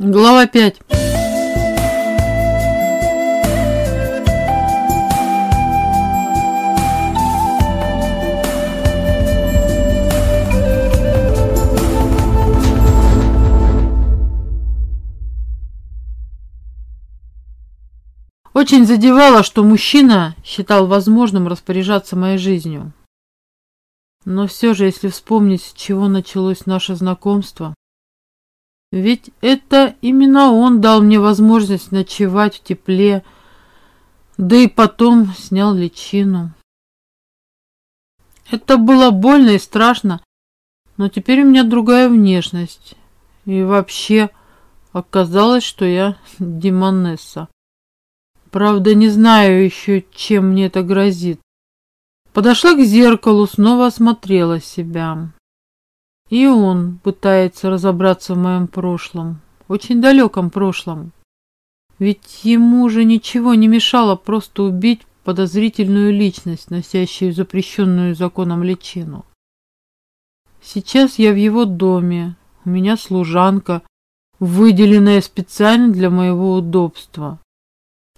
Глава 5 Очень задевало, что мужчина считал возможным распоряжаться моей жизнью. Но все же, если вспомнить, с чего началось наше знакомство, ведь это именно он дал мне возможность ночевать в тепле, да и потом снял личину. Это было больно и страшно, но теперь у меня другая внешность. И вообще оказалось, что я демонесса. Правда, не знаю еще, чем мне это грозит. Подошла к зеркалу, снова осмотрела себя. И он пытается разобраться в моем прошлом, очень далеком прошлом. Ведь ему же ничего не мешало просто убить подозрительную личность, носящую запрещенную законом личину. Сейчас я в его доме, у меня служанка, выделенная специально для моего удобства.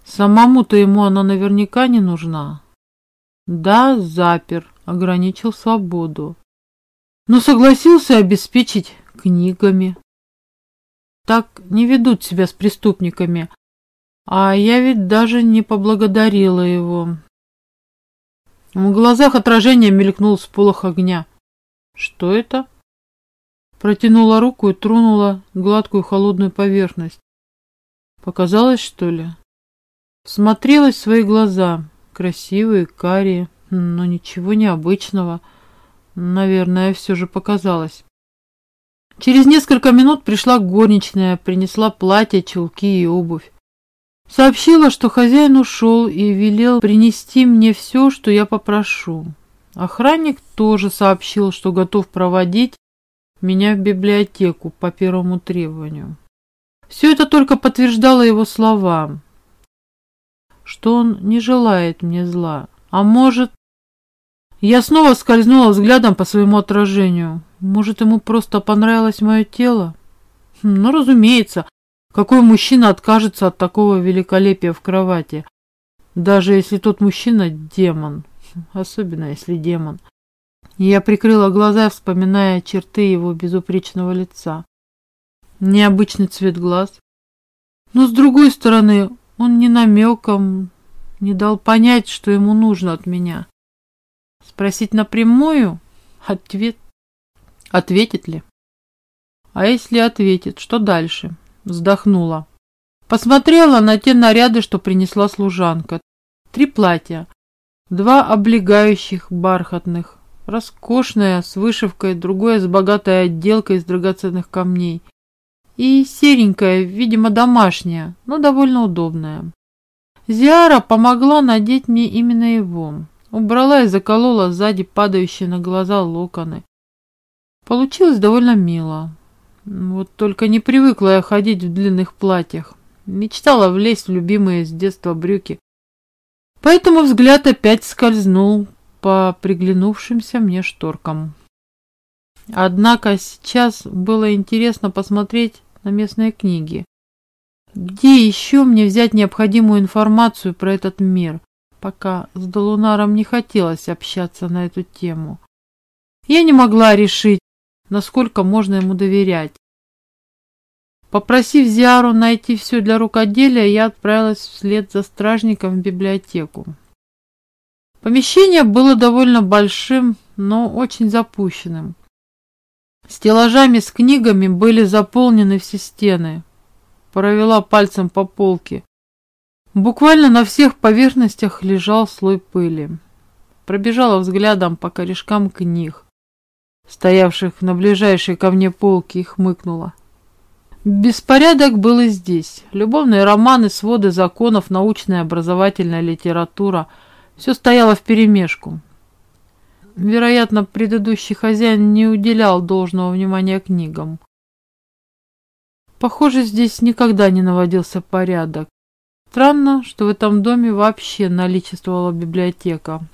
Самому-то ему она наверняка не нужна. Да, запер, ограничил свободу. Но согласился обеспечить книгами. Так не ведут себя с преступниками. А я ведь даже не поблагодарила его. В глазах отражение мелькнул сполох огня. Что это? Протянула руку и тронула гладкую холодную поверхность. Показалось, что ли? Смотрелась в свои глаза, красивые, карие, но ничего необычного. Наверное, все же показалось. Через несколько минут пришла горничная, принесла платье, чулки и обувь. Сообщила, что хозяин ушел и велел принести мне все, что я попрошу. Охранник тоже сообщил, что готов проводить меня в библиотеку по первому требованию. Все это только подтверждало его слова что он не желает мне зла. А может... Я снова скользнула взглядом по своему отражению. Может, ему просто понравилось мое тело? Хм, ну, разумеется, какой мужчина откажется от такого великолепия в кровати? Даже если тот мужчина демон. Особенно, если демон. Я прикрыла глаза, вспоминая черты его безупречного лица. Необычный цвет глаз. Но, с другой стороны, он ни намеком не дал понять, что ему нужно от меня. Спросить напрямую? Ответ... Ответит ли? А если ответит, что дальше? Вздохнула. Посмотрела на те наряды, что принесла служанка. Три платья. Два облегающих бархатных. Роскошное с вышивкой, другое с богатой отделкой из драгоценных камней – и серенькая, видимо, домашняя, но довольно удобная. Зиара помогла надеть мне именно его. Убрала и заколола сзади падающие на глаза локоны. Получилось довольно мило. Вот только не привыкла я ходить в длинных платьях. Мечтала влезть в любимые с детства брюки. Поэтому взгляд опять скользнул по приглянувшимся мне шторкам. Однако сейчас было интересно посмотреть на местные книги. Где еще мне взять необходимую информацию про этот мир, пока с Долунаром не хотелось общаться на эту тему? Я не могла решить, насколько можно ему доверять. Попросив Зиару найти все для рукоделия, я отправилась вслед за стражником в библиотеку. Помещение было довольно большим, но очень запущенным. Стеллажами с книгами были заполнены все стены. Провела пальцем по полке. Буквально на всех поверхностях лежал слой пыли. Пробежала взглядом по корешкам книг, стоявших на ближайшей ко мне полке, и хмыкнула. Беспорядок был и здесь. Любовные романы, своды законов, научная образовательная литература. Все стояло вперемешку. Вероятно, предыдущий хозяин не уделял должного внимания книгам. Похоже, здесь никогда не наводился порядок. Странно, что в этом доме вообще наличествовала библиотека.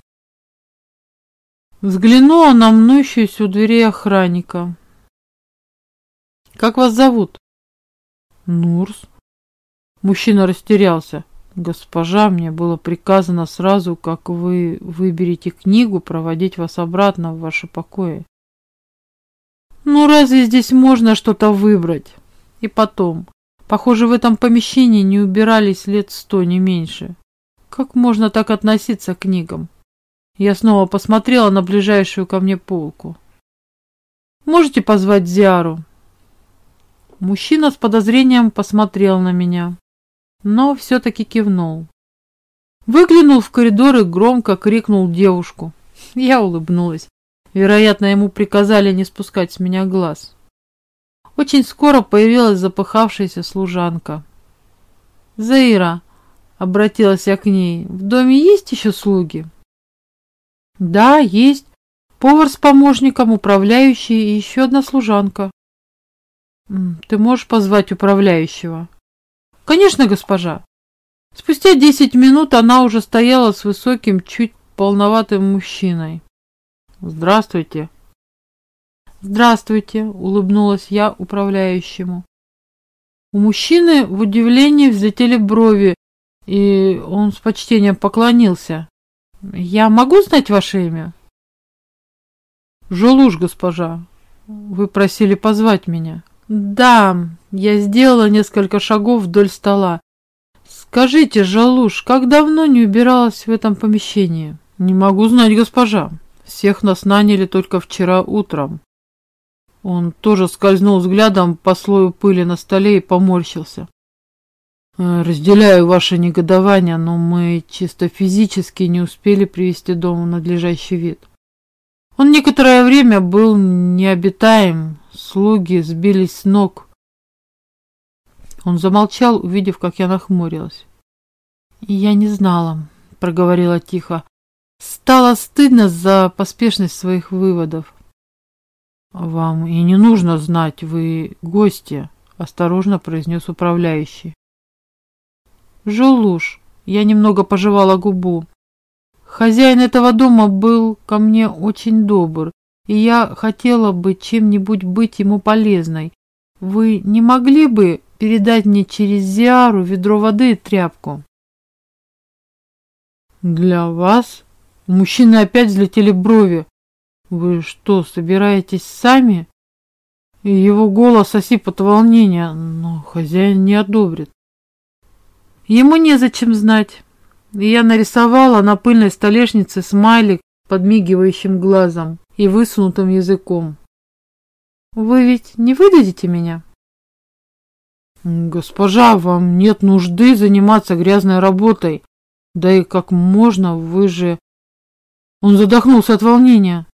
Взглянула на мнущуюся у дверей охранника. «Как вас зовут?» Нурс. Мужчина растерялся. Госпожа, мне было приказано сразу, как вы выберете книгу, проводить вас обратно в ваши покои. Ну разве здесь можно что-то выбрать? И потом, похоже, в этом помещении не убирались лет сто, не меньше. Как можно так относиться к книгам? Я снова посмотрела на ближайшую ко мне полку. Можете позвать Зиару? Мужчина с подозрением посмотрел на меня но все-таки кивнул. Выглянул в коридор и громко крикнул девушку. Я улыбнулась. Вероятно, ему приказали не спускать с меня глаз. Очень скоро появилась запыхавшаяся служанка. «Заира», — обратилась я к ней, — «в доме есть еще слуги?» «Да, есть. Повар с помощником, управляющий и еще одна служанка». «Ты можешь позвать управляющего?» «Конечно, госпожа». Спустя десять минут она уже стояла с высоким, чуть полноватым мужчиной. «Здравствуйте». «Здравствуйте», — улыбнулась я управляющему. У мужчины в удивлении взлетели брови, и он с почтением поклонился. «Я могу знать ваше имя?» «Жолуш, госпожа. Вы просили позвать меня». «Да, я сделала несколько шагов вдоль стола. Скажите, Жалуш, как давно не убиралась в этом помещении?» «Не могу знать, госпожа. Всех нас наняли только вчера утром». Он тоже скользнул взглядом по слою пыли на столе и поморщился. «Э, «Разделяю ваше негодование, но мы чисто физически не успели привести дом в надлежащий вид. Он некоторое время был необитаем, слуги сбились с ног. Он замолчал, увидев, как я нахмурилась. «Я не знала», — проговорила тихо. «Стало стыдно за поспешность своих выводов». «Вам и не нужно знать, вы гости», — осторожно произнес управляющий. «Жолуш», — я немного пожевала губу. «Хозяин этого дома был ко мне очень добр, и я хотела бы чем-нибудь быть ему полезной. Вы не могли бы передать мне через Зиару ведро воды и тряпку?» «Для вас?» У мужчины опять взлетели брови. «Вы что, собираетесь сами?» Его голос осип от волнения, но хозяин не одобрит. Ему незачем знать. Я нарисовала на пыльной столешнице смайлик подмигивающим глазом и высунутым языком. «Вы ведь не выдадите меня?» «Госпожа, вам нет нужды заниматься грязной работой. Да и как можно, вы же...» Он задохнулся от волнения.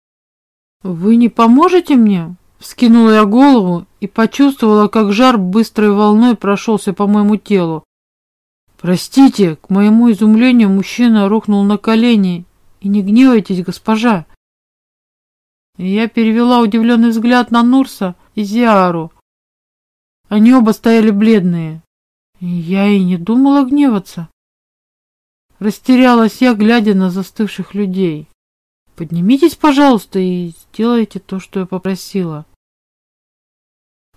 «Вы не поможете мне?» Вскинула я голову и почувствовала, как жар быстрой волной прошелся по моему телу. «Простите!» К моему изумлению мужчина рухнул на колени. «И не гневайтесь, госпожа!» Я перевела удивленный взгляд на Нурса и Зиару. Они оба стояли бледные. Я и не думала гневаться. Растерялась я, глядя на застывших людей. Поднимитесь, пожалуйста, и сделайте то, что я попросила.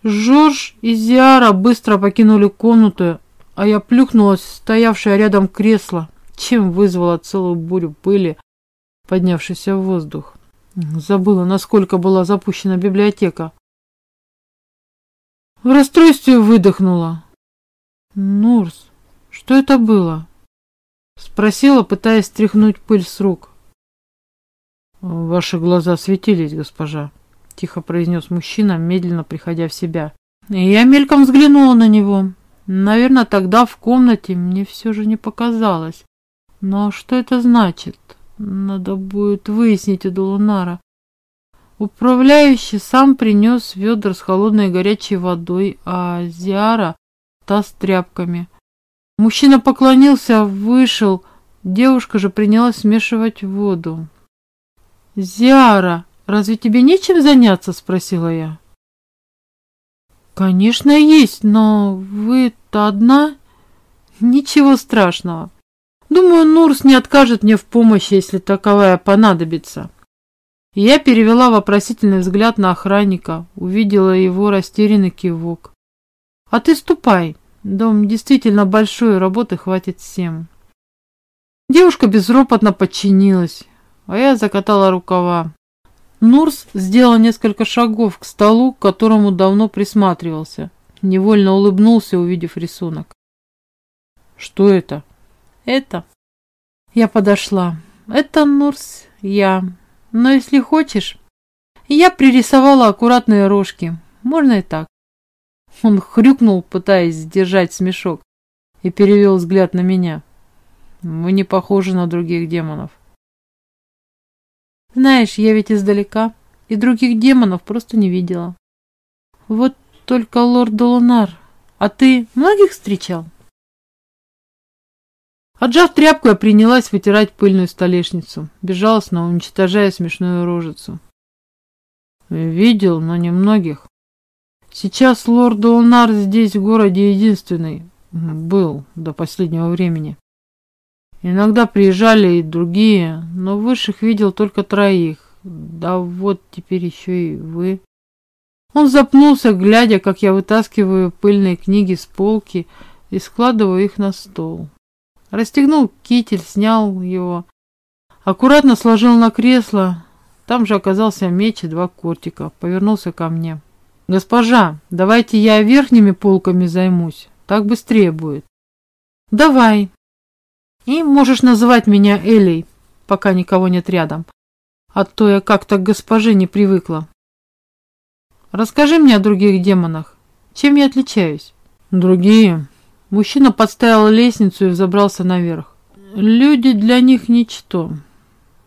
Жорж и Зиара быстро покинули комнату, а я плюхнулась в стоявшее рядом кресло, чем вызвала целую бурю пыли, поднявшейся в воздух. Забыла, насколько была запущена библиотека. В расстройстве выдохнула. «Нурс, что это было?» Спросила, пытаясь стряхнуть пыль с рук. «Ваши глаза светились, госпожа», — тихо произнес мужчина, медленно приходя в себя. Я мельком взглянула на него. Наверное, тогда в комнате мне все же не показалось. Но что это значит? Надо будет выяснить у Долунара. Управляющий сам принес ведра с холодной и горячей водой, а Зиара – таз с тряпками. Мужчина поклонился, вышел. Девушка же принялась смешивать воду. «Зиара, разве тебе нечем заняться?» – спросила я. «Конечно, есть, но вы-то одна?» «Ничего страшного. Думаю, Нурс не откажет мне в помощи, если таковая понадобится». Я перевела вопросительный взгляд на охранника, увидела его растерянный кивок. А ты ступай. Дом действительно большой, работы хватит всем. Девушка безропотно подчинилась, а я закатала рукава. Нурс сделал несколько шагов к столу, к которому давно присматривался. Невольно улыбнулся, увидев рисунок. Что это? Это. Я подошла. Это Нурс, я. Но если хочешь, я пририсовала аккуратные рожки. Можно и так. Он хрюкнул, пытаясь сдержать смешок, и перевел взгляд на меня. Мы не похожи на других демонов. Знаешь, я ведь издалека, и других демонов просто не видела. Вот только лорд Долунар. А ты многих встречал? Отжав тряпку, я принялась вытирать пыльную столешницу, безжалостно уничтожая смешную рожицу. Видел, но немногих. Сейчас лорд Долунар здесь, в городе, единственный. Был до последнего времени. Иногда приезжали и другие, но высших видел только троих. Да вот теперь еще и вы. Он запнулся, глядя, как я вытаскиваю пыльные книги с полки и складываю их на стол. Расстегнул китель, снял его, аккуратно сложил на кресло. Там же оказался меч и два кортика. Повернулся ко мне. «Госпожа, давайте я верхними полками займусь. Так быстрее будет». «Давай», и можешь называть меня Элей, пока никого нет рядом. А то я как-то к госпоже не привыкла. Расскажи мне о других демонах. Чем я отличаюсь? Другие. Мужчина подставил лестницу и взобрался наверх. Люди для них ничто.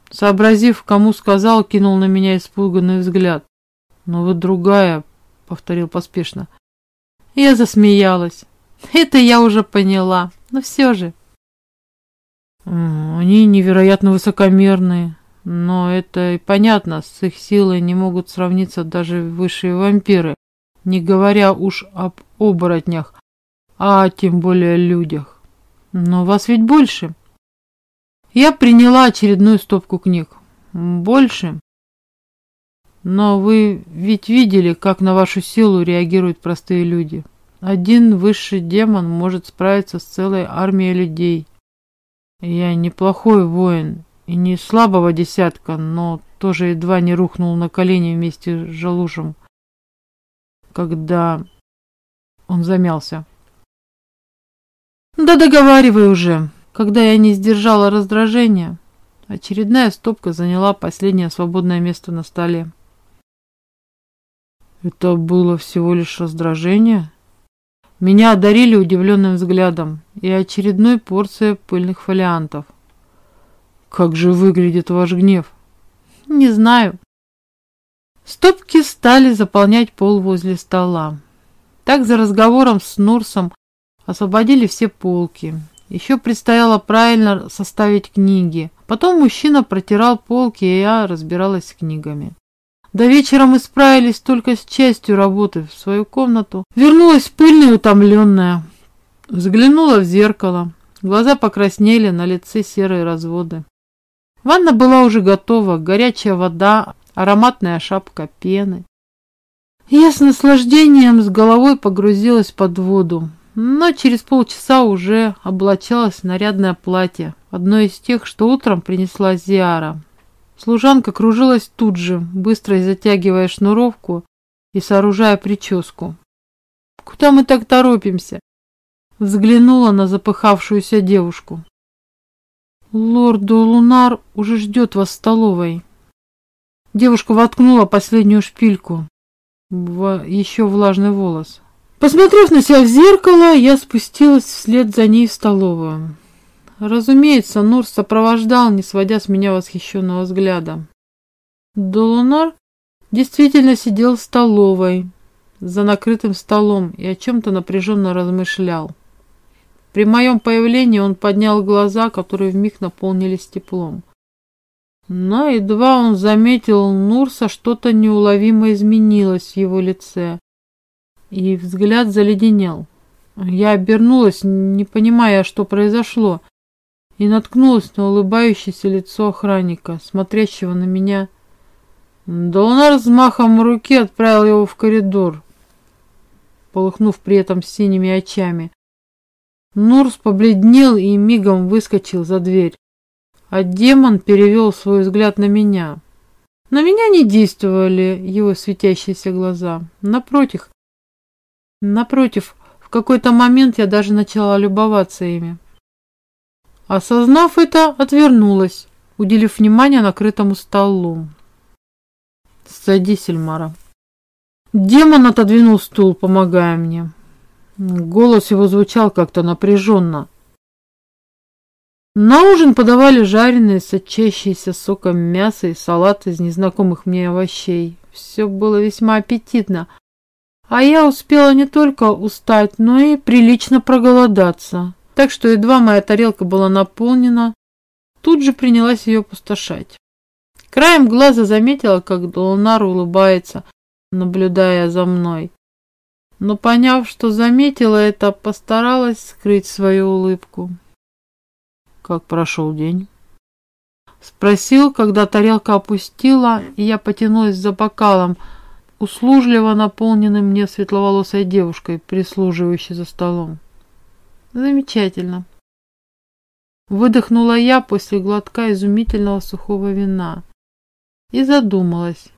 Сообразив, кому сказал, кинул на меня испуганный взгляд. Но вы другая, повторил поспешно. Я засмеялась. Это я уже поняла. Но все же... Они невероятно высокомерные, но это и понятно, с их силой не могут сравниться даже высшие вампиры, не говоря уж об оборотнях, а тем более людях. Но вас ведь больше. Я приняла очередную стопку книг. Больше. Но вы ведь видели, как на вашу силу реагируют простые люди. Один высший демон может справиться с целой армией людей. Я неплохой воин и не слабого десятка, но тоже едва не рухнул на колени вместе с Жалужем, когда он замялся. Да договаривай уже. Когда я не сдержала раздражения, очередная стопка заняла последнее свободное место на столе. Это было всего лишь раздражение? Меня одарили удивленным взглядом и очередной порцией пыльных фолиантов. Как же выглядит ваш гнев? Не знаю. Стопки стали заполнять пол возле стола. Так за разговором с Нурсом освободили все полки. Еще предстояло правильно составить книги. Потом мужчина протирал полки, и я разбиралась с книгами. До вечера мы справились только с частью работы в свою комнату. Вернулась пыльная утомленная. Взглянула в зеркало. Глаза покраснели, на лице серые разводы. Ванна была уже готова, горячая вода, ароматная шапка пены. Я с наслаждением с головой погрузилась под воду, но через полчаса уже облачалась в нарядное платье, одно из тех, что утром принесла Зиара. Служанка кружилась тут же, быстро затягивая шнуровку и сооружая прическу. «Куда мы так торопимся?» Взглянула на запыхавшуюся девушку. «Лорд Лунар уже ждет вас в столовой». Девушка воткнула последнюю шпильку в еще влажный волос. Посмотрев на себя в зеркало, я спустилась вслед за ней в столовую. Разумеется, Нур сопровождал, не сводя с меня восхищенного взгляда. Долунар действительно сидел в столовой, за накрытым столом и о чем-то напряженно размышлял. При моем появлении он поднял глаза, которые вмиг наполнились теплом. Но едва он заметил Нурса, что-то неуловимо изменилось в его лице, и взгляд заледенел. Я обернулась, не понимая, что произошло, и наткнулась на улыбающееся лицо охранника, смотрящего на меня. Долнар взмахом руки отправил его в коридор. полыхнув при этом синими очами. Нурс побледнел и мигом выскочил за дверь, а демон перевел свой взгляд на меня. На меня не действовали его светящиеся глаза. Напротив, напротив, в какой-то момент я даже начала любоваться ими. Осознав это, отвернулась, уделив внимание накрытому столу. «Садись, Эльмара». Демон отодвинул стул, помогая мне. Голос его звучал как-то напряженно. На ужин подавали жареные, сочащиеся соком мясо и салат из незнакомых мне овощей. Все было весьма аппетитно, а я успела не только устать, но и прилично проголодаться. Так что едва моя тарелка была наполнена, тут же принялась ее пустошать. Краем глаза заметила, как Долунар улыбается, наблюдая за мной. Но поняв, что заметила это, постаралась скрыть свою улыбку. Как прошел день? Спросил, когда тарелка опустила, и я потянулась за бокалом, услужливо наполненным мне светловолосой девушкой, прислуживающей за столом. Замечательно. Выдохнула я после глотка изумительного сухого вина и задумалась.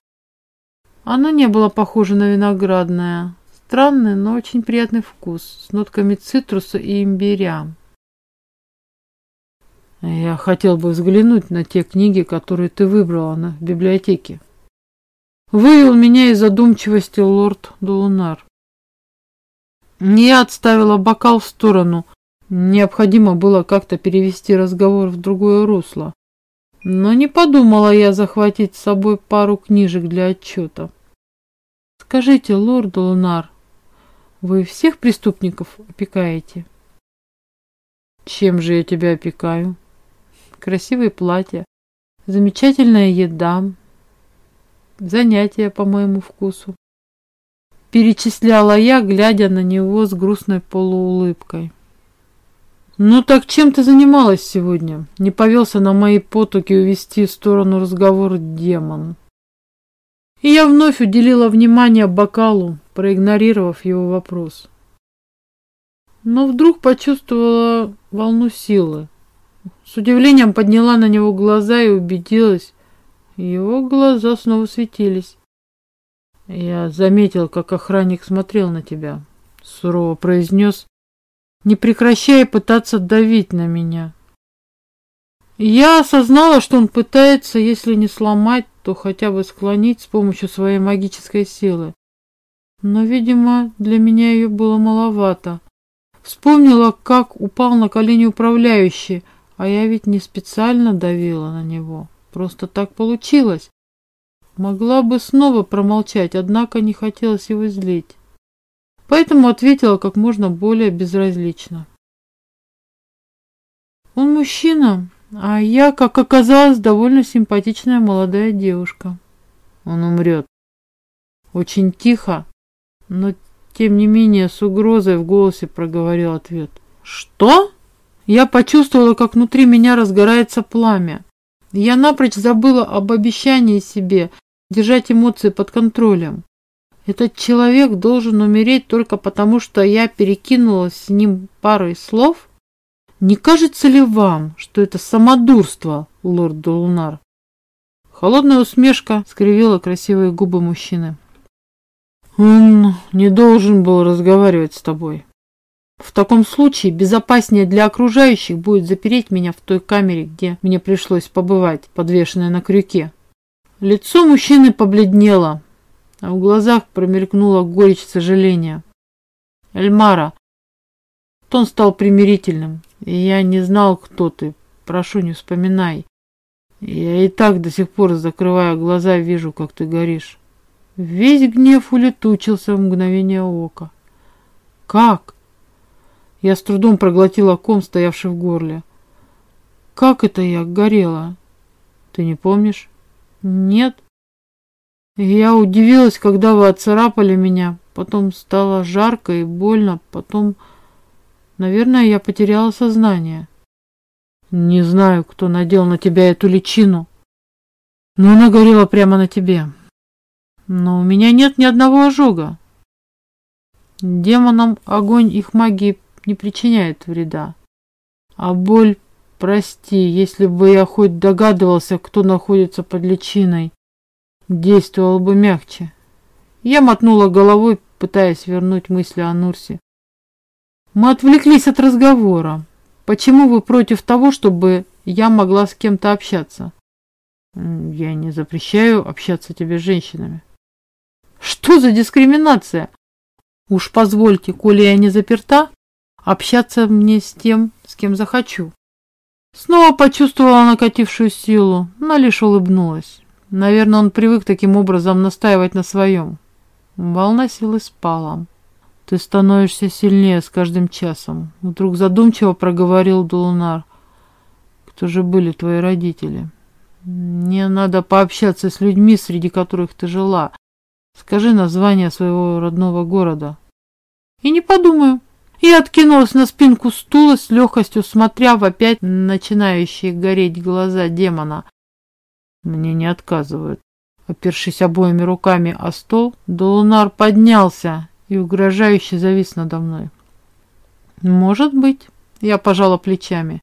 Оно не было похоже на виноградное. Странный, но очень приятный вкус, с нотками цитруса и имбиря. Я хотел бы взглянуть на те книги, которые ты выбрала на, библиотеке. Вывел меня из задумчивости лорд Дулунар. Я отставила бокал в сторону. Необходимо было как-то перевести разговор в другое русло. Но не подумала я захватить с собой пару книжек для отчета. Скажите, лорд Дулунар, вы всех преступников опекаете? Чем же я тебя опекаю? красивые платья, замечательная еда, занятия по моему вкусу. Перечисляла я, глядя на него с грустной полуулыбкой. «Ну так чем ты занималась сегодня?» Не повелся на мои потоки увести в сторону разговора демон. И я вновь уделила внимание бокалу, проигнорировав его вопрос. Но вдруг почувствовала волну силы, с удивлением подняла на него глаза и убедилась. Его глаза снова светились. Я заметил, как охранник смотрел на тебя. Сурово произнес, не прекращая пытаться давить на меня. Я осознала, что он пытается, если не сломать, то хотя бы склонить с помощью своей магической силы. Но, видимо, для меня ее было маловато. Вспомнила, как упал на колени управляющий, а я ведь не специально давила на него. Просто так получилось. Могла бы снова промолчать, однако не хотелось его злить. Поэтому ответила как можно более безразлично. Он мужчина, а я, как оказалось, довольно симпатичная молодая девушка. Он умрет. Очень тихо, но тем не менее с угрозой в голосе проговорил ответ. Что? Я почувствовала, как внутри меня разгорается пламя. Я напрочь забыла об обещании себе держать эмоции под контролем. Этот человек должен умереть только потому, что я перекинулась с ним парой слов? Не кажется ли вам, что это самодурство, лорд Долунар? Холодная усмешка скривила красивые губы мужчины. Он не должен был разговаривать с тобой. В таком случае безопаснее для окружающих будет запереть меня в той камере, где мне пришлось побывать, подвешенной на крюке. Лицо мужчины побледнело, а в глазах промелькнула горечь сожаления. Эльмара, тон стал примирительным, я не знал, кто ты. Прошу, не вспоминай. Я и так до сих пор, закрывая глаза, вижу, как ты горишь. Весь гнев улетучился в мгновение ока. Как? Я с трудом проглотила ком, стоявший в горле. Как это я горела? Ты не помнишь? Нет. Я удивилась, когда вы отцарапали меня. Потом стало жарко и больно. Потом, наверное, я потеряла сознание. Не знаю, кто надел на тебя эту личину. Но она горела прямо на тебе. Но у меня нет ни одного ожога. Демонам огонь их магии не причиняет вреда. А боль, прости, если бы я хоть догадывался, кто находится под личиной, действовал бы мягче. Я мотнула головой, пытаясь вернуть мысли о Нурсе. Мы отвлеклись от разговора. Почему вы против того, чтобы я могла с кем-то общаться? Я не запрещаю общаться тебе с женщинами. Что за дискриминация? Уж позвольте, коли я не заперта, общаться мне с тем, с кем захочу. Снова почувствовала накатившую силу, но лишь улыбнулась. Наверное, он привык таким образом настаивать на своем. Волна силы спала. Ты становишься сильнее с каждым часом. Вдруг задумчиво проговорил Дулунар. Кто же были твои родители? Мне надо пообщаться с людьми, среди которых ты жила. Скажи название своего родного города. И не подумаю. Я откинулась на спинку стула с легкостью, смотря в опять начинающие гореть глаза демона. Мне не отказывают. Опершись обоими руками о стол, Долунар поднялся и угрожающе завис надо мной. «Может быть», — я пожала плечами.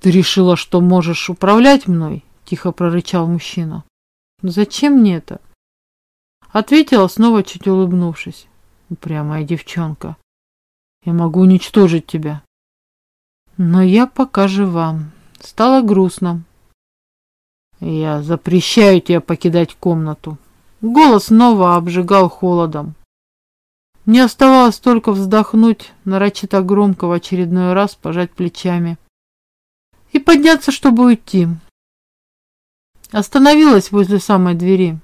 «Ты решила, что можешь управлять мной?» — тихо прорычал мужчина. «Зачем мне это?» Ответила, снова чуть улыбнувшись. «Упрямая девчонка. Я могу уничтожить тебя». «Но я пока жива. Стало грустно. Я запрещаю тебе покидать комнату. Голос снова обжигал холодом. Мне оставалось только вздохнуть, нарочито громко в очередной раз пожать плечами и подняться, чтобы уйти. Остановилась возле самой двери.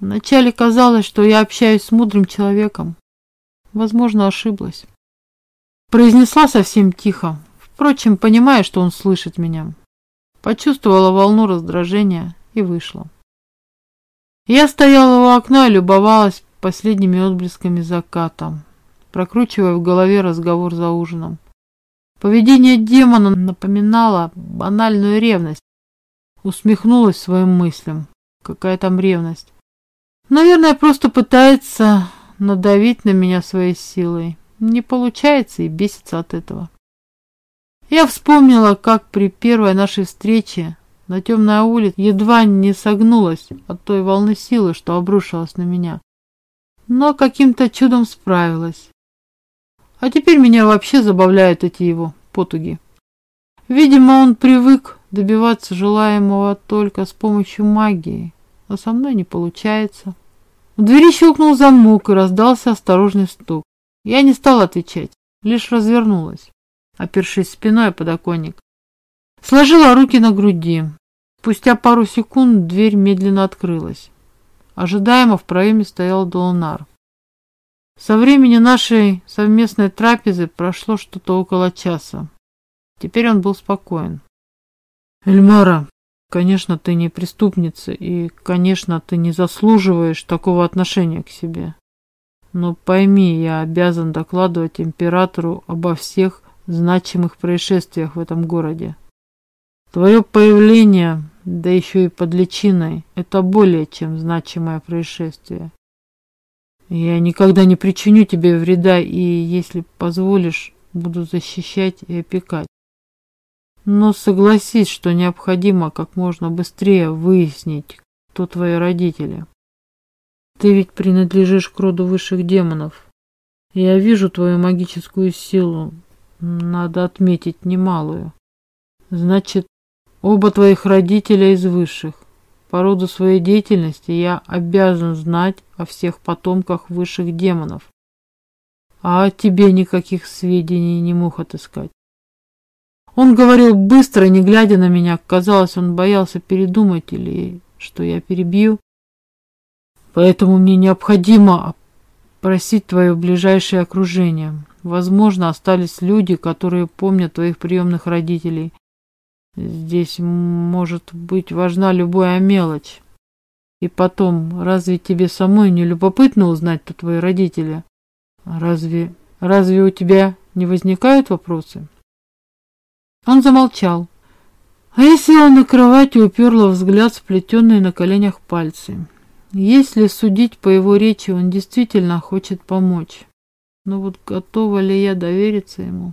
Вначале казалось, что я общаюсь с мудрым человеком. Возможно, ошиблась. Произнесла совсем тихо, впрочем, понимая, что он слышит меня. Почувствовала волну раздражения и вышла. Я стояла у окна и любовалась последними отблесками заката, прокручивая в голове разговор за ужином. Поведение демона напоминало банальную ревность. Усмехнулась своим мыслям. Какая там ревность? Наверное, просто пытается надавить на меня своей силой. Не получается и бесится от этого. Я вспомнила, как при первой нашей встрече на темной улице едва не согнулась от той волны силы, что обрушилась на меня. Но каким-то чудом справилась. А теперь меня вообще забавляют эти его потуги. Видимо, он привык добиваться желаемого только с помощью магии, а со мной не получается. В двери щелкнул замок и раздался осторожный стук. Я не стала отвечать, лишь развернулась опершись спиной о подоконник. Сложила руки на груди. Спустя пару секунд дверь медленно открылась. Ожидаемо в проеме стоял Долунар. Со времени нашей совместной трапезы прошло что-то около часа. Теперь он был спокоен. «Эльмара, конечно, ты не преступница, и, конечно, ты не заслуживаешь такого отношения к себе. Но пойми, я обязан докладывать императору обо всех значимых происшествиях в этом городе. Твое появление, да еще и под личиной, это более чем значимое происшествие. Я никогда не причиню тебе вреда и, если позволишь, буду защищать и опекать. Но согласись, что необходимо как можно быстрее выяснить, кто твои родители. Ты ведь принадлежишь к роду высших демонов. Я вижу твою магическую силу, надо отметить немалую. Значит, оба твоих родителя из высших. По роду своей деятельности я обязан знать о всех потомках высших демонов. А о тебе никаких сведений не мог отыскать. Он говорил быстро, не глядя на меня. Казалось, он боялся передумать или что я перебью. Поэтому мне необходимо просить твое ближайшее окружение. Возможно, остались люди, которые помнят твоих приемных родителей. Здесь может быть важна любая мелочь. И потом, разве тебе самой не любопытно узнать, кто твои родители? Разве, разве у тебя не возникают вопросы? Он замолчал. А я села на кровать и уперла взгляд сплетенные на коленях пальцы. Если судить по его речи, он действительно хочет помочь. Но вот готова ли я довериться ему?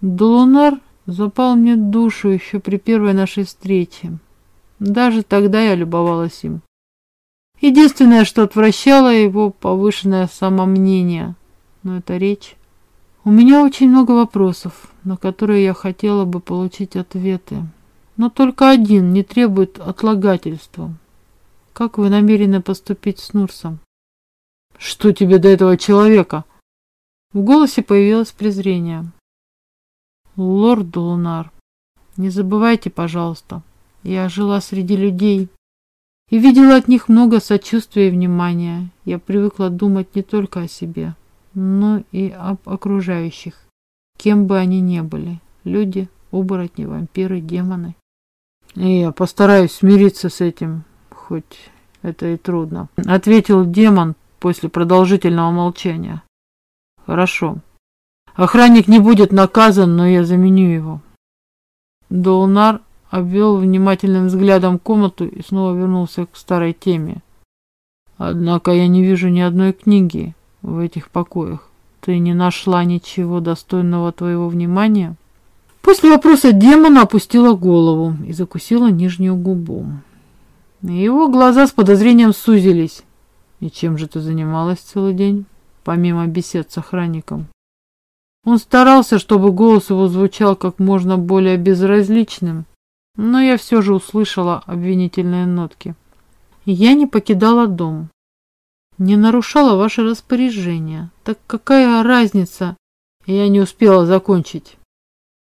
Долунар запал мне душу еще при первой нашей встрече. Даже тогда я любовалась им. Единственное, что отвращало его повышенное самомнение. Но это речь. У меня очень много вопросов, на которые я хотела бы получить ответы. Но только один не требует отлагательства. Как вы намерены поступить с Нурсом? Что тебе до этого человека? В голосе появилось презрение. Лорд Лунар, не забывайте, пожалуйста, я жила среди людей и видела от них много сочувствия и внимания. Я привыкла думать не только о себе, но и об окружающих, кем бы они ни были. Люди, оборотни, вампиры, демоны. И я постараюсь смириться с этим, хоть это и трудно. Ответил демон после продолжительного молчания. Хорошо. Охранник не будет наказан, но я заменю его. Долнар обвел внимательным взглядом комнату и снова вернулся к старой теме. Однако я не вижу ни одной книги в этих покоях. Ты не нашла ничего достойного твоего внимания? После вопроса демона опустила голову и закусила нижнюю губу. Его глаза с подозрением сузились. И чем же ты занималась целый день, помимо бесед с охранником? Он старался, чтобы голос его звучал как можно более безразличным, но я все же услышала обвинительные нотки. Я не покидала дом, не нарушала ваше распоряжение. Так какая разница? Я не успела закончить.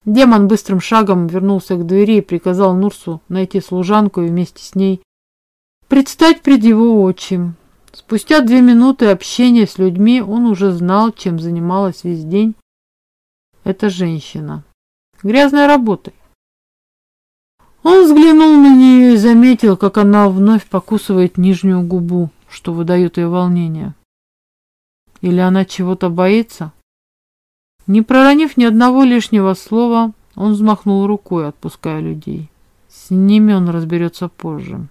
Демон быстрым шагом вернулся к двери и приказал Нурсу найти служанку и вместе с ней предстать пред его отчим. Спустя две минуты общения с людьми он уже знал, чем занималась весь день эта женщина. Грязной работой. Он взглянул на нее и заметил, как она вновь покусывает нижнюю губу, что выдает ее волнение. Или она чего-то боится? Не проронив ни одного лишнего слова, он взмахнул рукой, отпуская людей. С ними он разберется позже.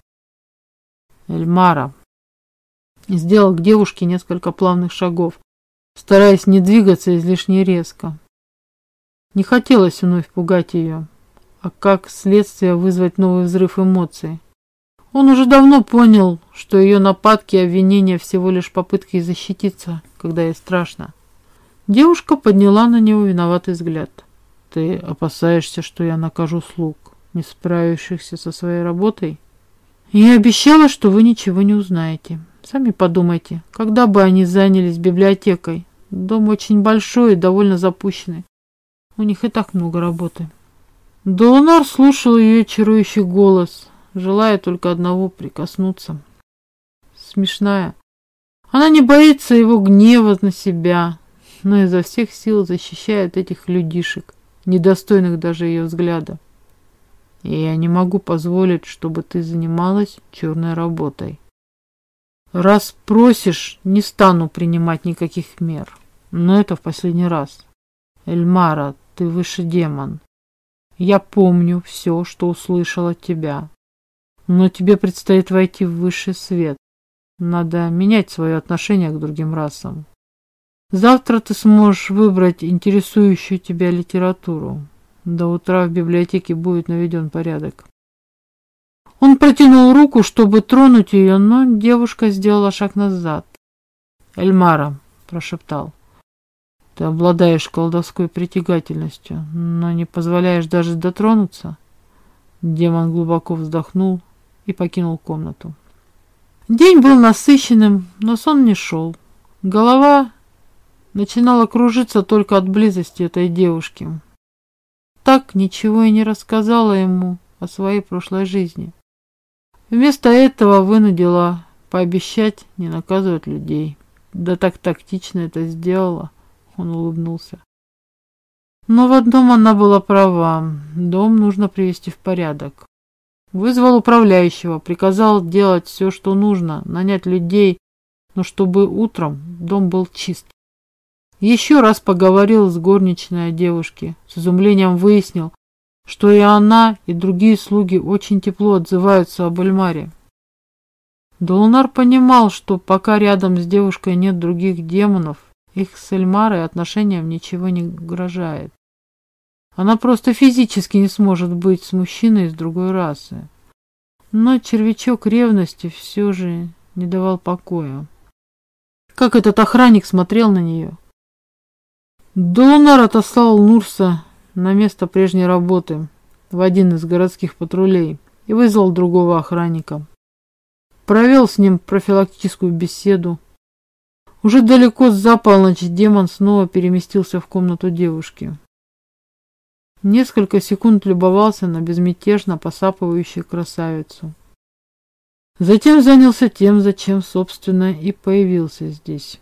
Эльмара сделал к девушке несколько плавных шагов, стараясь не двигаться излишне резко. Не хотелось вновь пугать ее, а как следствие вызвать новый взрыв эмоций. Он уже давно понял, что ее нападки и обвинения всего лишь попытки защититься, когда ей страшно. Девушка подняла на него виноватый взгляд. «Ты опасаешься, что я накажу слуг, не справившихся со своей работой?» «Я обещала, что вы ничего не узнаете. Сами подумайте, когда бы они занялись библиотекой? Дом очень большой и довольно запущенный. У них и так много работы». Долунар слушал ее чарующий голос, желая только одного прикоснуться. Смешная. Она не боится его гнева на себя, но изо всех сил защищает этих людишек, недостойных даже ее взгляда. И я не могу позволить, чтобы ты занималась черной работой. Раз просишь, не стану принимать никаких мер. Но это в последний раз. Эльмара, ты выше демон. Я помню все, что услышал от тебя. Но тебе предстоит войти в высший свет. Надо менять свое отношение к другим расам. Завтра ты сможешь выбрать интересующую тебя литературу. До утра в библиотеке будет наведен порядок. Он протянул руку, чтобы тронуть ее, но девушка сделала шаг назад. «Эльмара», — прошептал, — «ты обладаешь колдовской притягательностью, но не позволяешь даже дотронуться». Демон глубоко вздохнул и покинул комнату. День был насыщенным, но сон не шел. Голова начинала кружиться только от близости этой девушки. Так ничего и не рассказала ему о своей прошлой жизни. Вместо этого вынудила пообещать не наказывать людей. Да так тактично это сделала, он улыбнулся. Но в одном она была права. Дом нужно привести в порядок. Вызвал управляющего, приказал делать все, что нужно, нанять людей, но чтобы утром дом был чист. Еще раз поговорил с горничной о девушке. С изумлением выяснил, что и она, и другие слуги очень тепло отзываются об Эльмаре. Долунар понимал, что пока рядом с девушкой нет других демонов, их с Эльмарой отношениям ничего не угрожает. Она просто физически не сможет быть с мужчиной из другой расы. Но червячок ревности все же не давал покоя. Как этот охранник смотрел на нее. Долунар отослал Нурса на место прежней работы в один из городских патрулей и вызвал другого охранника. Провел с ним профилактическую беседу. Уже далеко за полночь демон снова переместился в комнату девушки. Несколько секунд любовался на безмятежно посапывающую красавицу. Затем занялся тем, зачем, собственно, и появился здесь.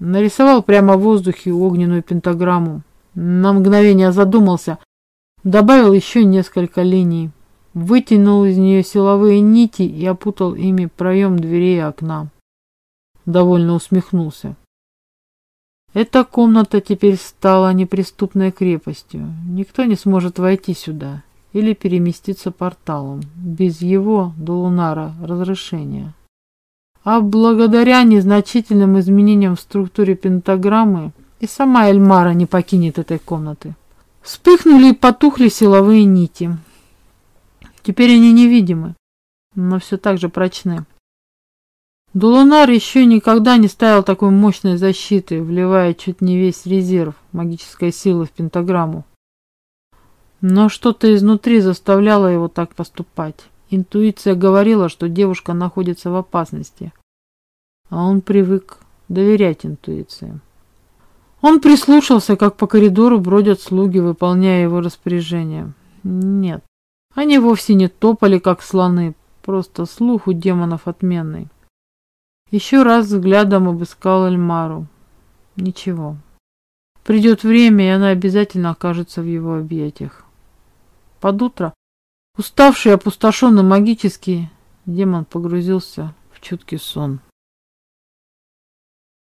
Нарисовал прямо в воздухе огненную пентаграмму. На мгновение задумался, добавил еще несколько линий. Вытянул из нее силовые нити и опутал ими проем дверей и окна. Довольно усмехнулся. Эта комната теперь стала неприступной крепостью. Никто не сможет войти сюда или переместиться порталом без его, до Лунара, разрешения. А благодаря незначительным изменениям в структуре пентаграммы и сама Эльмара не покинет этой комнаты. Вспыхнули и потухли силовые нити. Теперь они невидимы, но все так же прочны. Дулунар еще никогда не ставил такой мощной защиты, вливая чуть не весь резерв магической силы в пентаграмму. Но что-то изнутри заставляло его так поступать. Интуиция говорила, что девушка находится в опасности, а он привык доверять интуиции. Он прислушался, как по коридору бродят слуги, выполняя его распоряжения. Нет, они вовсе не топали, как слоны, просто слух у демонов отменный. Еще раз взглядом обыскал Эльмару. Ничего. Придет время, и она обязательно окажется в его объятиях. Под утро, уставший и опустошенный магически, демон погрузился в чуткий сон.